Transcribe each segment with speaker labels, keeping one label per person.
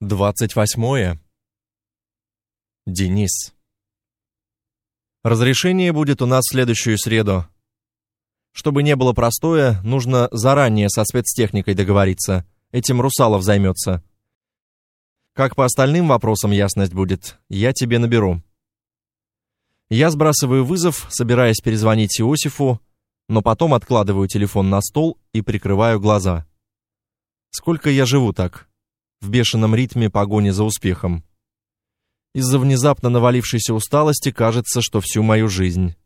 Speaker 1: двадцать восьмое. Денис. Разрешение будет у нас в следующую среду. Чтобы не было простое, нужно заранее со спецтехникой договориться. Этим Русалов займется. Как по остальным вопросам ясность будет, я тебе наберу. Я сбрасываю вызов, собираясь перезвонить Иосифу, но потом откладываю телефон на стол и прикрываю глаза. Сколько я живу так, в бешеном ритме погони за успехом. Из-за внезапно навалившейся усталости кажется, что всю мою жизнь.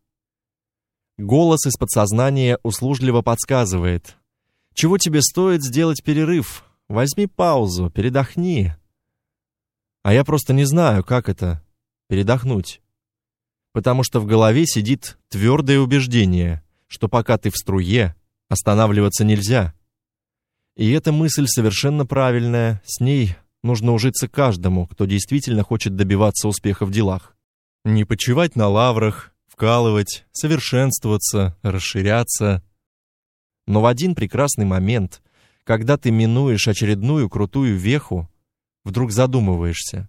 Speaker 1: Голос из подсознания услужливо подсказывает. Чего тебе стоит сделать перерыв? Возьми паузу, передохни. А я просто не знаю, как это передохнуть. Потому что в голове сидит твердое убеждение, что пока ты в струе, останавливаться нельзя. И эта мысль совершенно правильная, с ней нужно ужиться каждому, кто действительно хочет добиваться успеха в делах. Не почивать на лаврах, вкалывать, совершенствоваться, расширяться. Но в один прекрасный момент, когда ты минуешь очередную крутую веху, вдруг задумываешься.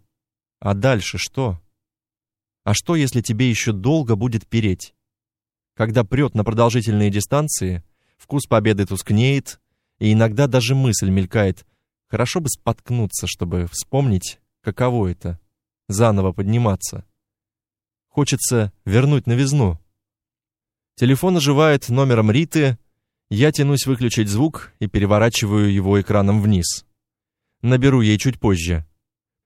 Speaker 1: А дальше что? А что, если тебе еще долго будет переть? Когда прет на продолжительные дистанции, вкус победы тускнеет, и иногда даже мысль мелькает, хорошо бы споткнуться, чтобы вспомнить, каково это — заново подниматься. Хочется вернуть новизну. Телефон оживает номером Риты, я тянусь выключить звук и переворачиваю его экраном вниз. Наберу ей чуть позже.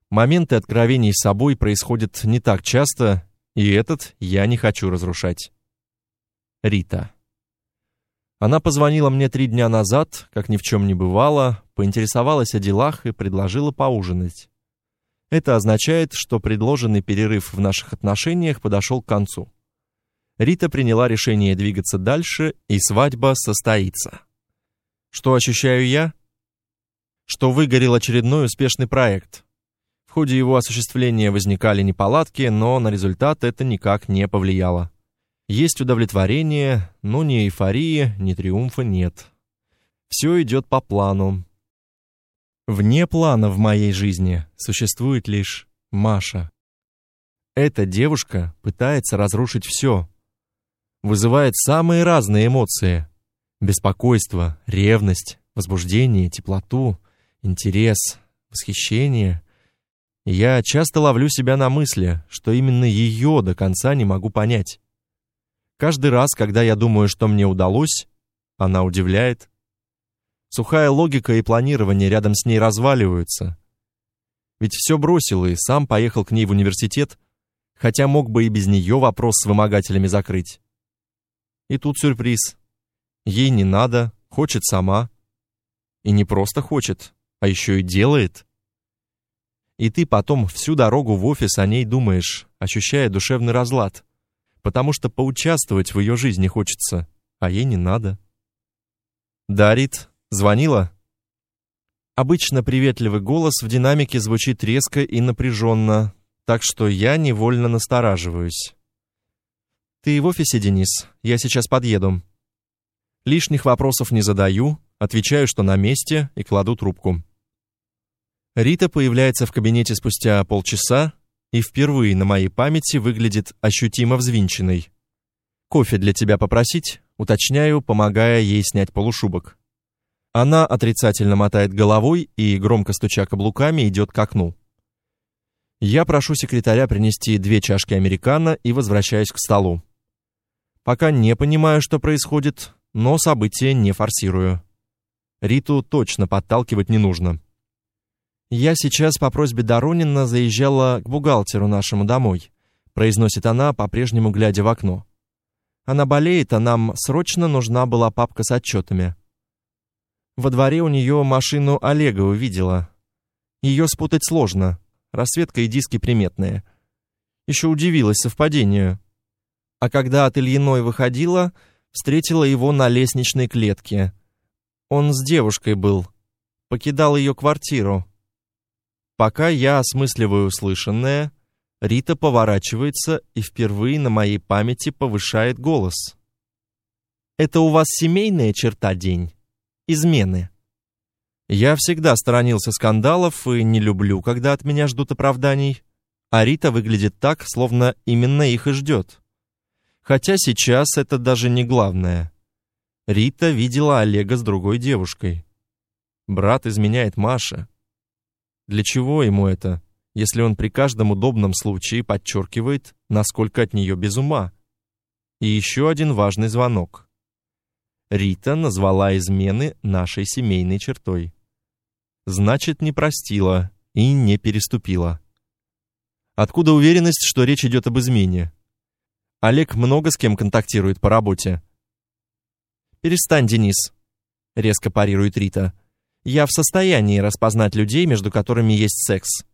Speaker 1: Моменты откровений с собой происходят не так часто, и этот я не хочу разрушать. Рита. Она позвонила мне три дня назад, как ни в чем не бывало, поинтересовалась о делах и предложила поужинать. Это означает, что предложенный перерыв в наших отношениях подошел к концу. Рита приняла решение двигаться дальше, и свадьба состоится. Что ощущаю я? Что выгорел очередной успешный проект. В ходе его осуществления возникали неполадки, но на результат это никак не повлияло. Есть удовлетворение, но ни эйфории, ни триумфа нет. Все идет по плану. Вне плана в моей жизни существует лишь Маша. Эта девушка пытается разрушить все. Вызывает самые разные эмоции. Беспокойство, ревность, возбуждение, теплоту, интерес, восхищение. Я часто ловлю себя на мысли, что именно ее до конца не могу понять. Каждый раз, когда я думаю, что мне удалось, она удивляет. Сухая логика и планирование рядом с ней разваливаются. Ведь все бросил и сам поехал к ней в университет, хотя мог бы и без нее вопрос с вымогателями закрыть. И тут сюрприз. Ей не надо, хочет сама. И не просто хочет, а еще и делает. И ты потом всю дорогу в офис о ней думаешь, ощущая душевный разлад потому что поучаствовать в ее жизни хочется, а ей не надо. Дарит, звонила? Обычно приветливый голос в динамике звучит резко и напряженно, так что я невольно настораживаюсь. Ты в офисе, Денис? Я сейчас подъеду. Лишних вопросов не задаю, отвечаю, что на месте и кладу трубку. Рита появляется в кабинете спустя полчаса, и впервые на моей памяти выглядит ощутимо взвинченной. Кофе для тебя попросить? Уточняю, помогая ей снять полушубок. Она отрицательно мотает головой и громко стуча каблуками идет к окну. Я прошу секретаря принести две чашки американо и возвращаюсь к столу. Пока не понимаю, что происходит, но события не форсирую. Риту точно подталкивать не нужно. Я сейчас по просьбе Доронина заезжала к бухгалтеру нашему домой, произносит она, по-прежнему глядя в окно. Она болеет, а нам срочно нужна была папка с отчетами. Во дворе у нее машину Олега увидела. Ее спутать сложно. Расцветка и диски приметные. Еще удивилась совпадению. А когда от Ильиной выходила, встретила его на лестничной клетке. Он с девушкой был. Покидал ее квартиру. Пока я осмысливаю услышанное, Рита поворачивается и впервые на моей памяти повышает голос. Это у вас семейная черта день? Измены. Я всегда сторонился скандалов и не люблю, когда от меня ждут оправданий, а Рита выглядит так, словно именно их и ждет. Хотя сейчас это даже не главное. Рита видела Олега с другой девушкой. Брат изменяет Маше. Для чего ему это, если он при каждом удобном случае подчеркивает, насколько от нее без ума? И еще один важный звонок. Рита назвала измены нашей семейной чертой. Значит, не простила и не переступила. Откуда уверенность, что речь идет об измене? Олег много с кем контактирует по работе. Перестань, Денис, резко парирует Рита. Я в состоянии распознать людей, между которыми есть секс.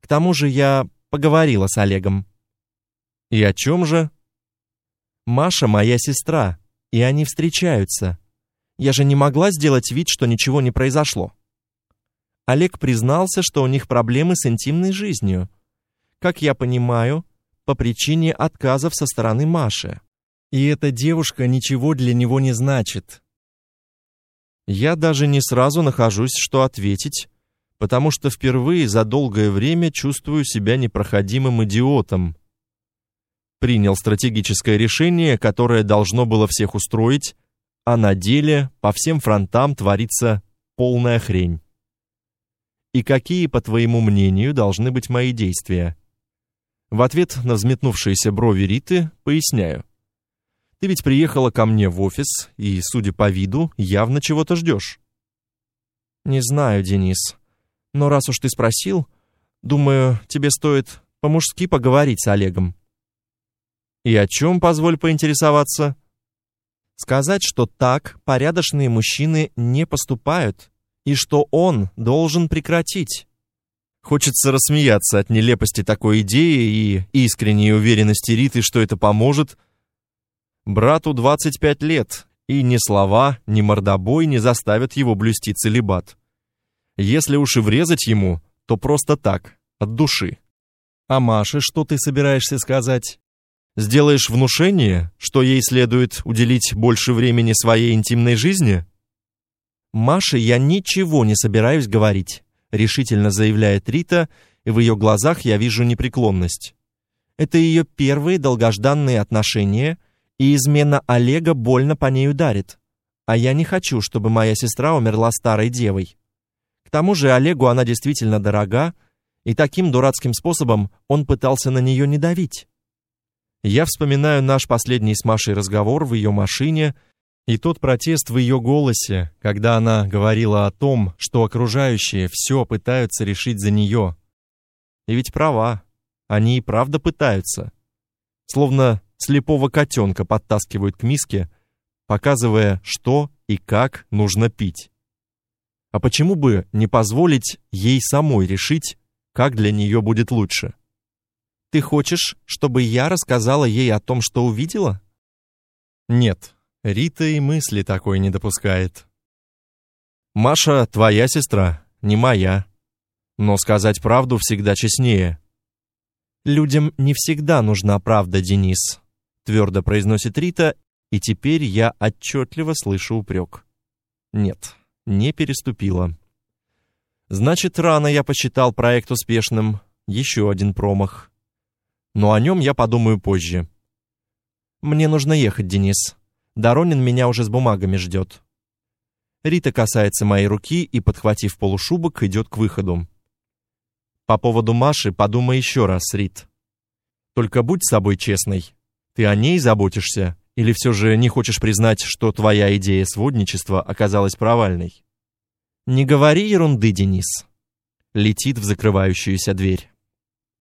Speaker 1: К тому же я поговорила с Олегом. И о чем же? Маша моя сестра, и они встречаются. Я же не могла сделать вид, что ничего не произошло. Олег признался, что у них проблемы с интимной жизнью. Как я понимаю, по причине отказов со стороны Маши. И эта девушка ничего для него не значит. Я даже не сразу нахожусь, что ответить, потому что впервые за долгое время чувствую себя непроходимым идиотом. Принял стратегическое решение, которое должно было всех устроить, а на деле по всем фронтам творится полная хрень. И какие, по твоему мнению, должны быть мои действия? В ответ на взметнувшиеся брови Риты поясняю. Ты ведь приехала ко мне в офис и, судя по виду, явно чего-то ждешь. Не знаю, Денис. Но раз уж ты спросил, думаю, тебе стоит по-мужски поговорить с Олегом. И о чем, позволь поинтересоваться? Сказать, что так порядочные мужчины не поступают и что он должен прекратить. Хочется рассмеяться от нелепости такой идеи и искренней уверенности Риты, что это поможет. Брату 25 лет, и ни слова, ни мордобой не заставят его блюсти целибат. Если уж и врезать ему, то просто так, от души. А Маше что ты собираешься сказать? Сделаешь внушение, что ей следует уделить больше времени своей интимной жизни? Маше я ничего не собираюсь говорить, решительно заявляет Рита, и в ее глазах я вижу непреклонность. Это ее первые долгожданные отношения, и измена Олега больно по ней ударит. А я не хочу, чтобы моя сестра умерла старой девой. К тому же Олегу она действительно дорога, и таким дурацким способом он пытался на нее не давить. Я вспоминаю наш последний с Машей разговор в ее машине, и тот протест в ее голосе, когда она говорила о том, что окружающие все пытаются решить за нее. И ведь права, они и правда пытаются. Словно слепого котенка подтаскивают к миске, показывая, что и как нужно пить. А почему бы не позволить ей самой решить, как для нее будет лучше? Ты хочешь, чтобы я рассказала ей о том, что увидела? Нет, Рита и мысли такой не допускает. Маша твоя сестра, не моя. Но сказать правду всегда честнее. Людям не всегда нужна правда, Денис, твердо произносит Рита, и теперь я отчетливо слышу упрек. Нет, не переступила. Значит, рано я посчитал проект успешным. Еще один промах. Но о нем я подумаю позже. Мне нужно ехать, Денис. Доронин меня уже с бумагами ждет. Рита касается моей руки и, подхватив полушубок, идет к выходу. По поводу Маши подумай еще раз, Рит. Только будь с собой честной. Ты о ней заботишься или все же не хочешь признать, что твоя идея сводничества оказалась провальной? Не говори ерунды, Денис. Летит в закрывающуюся дверь.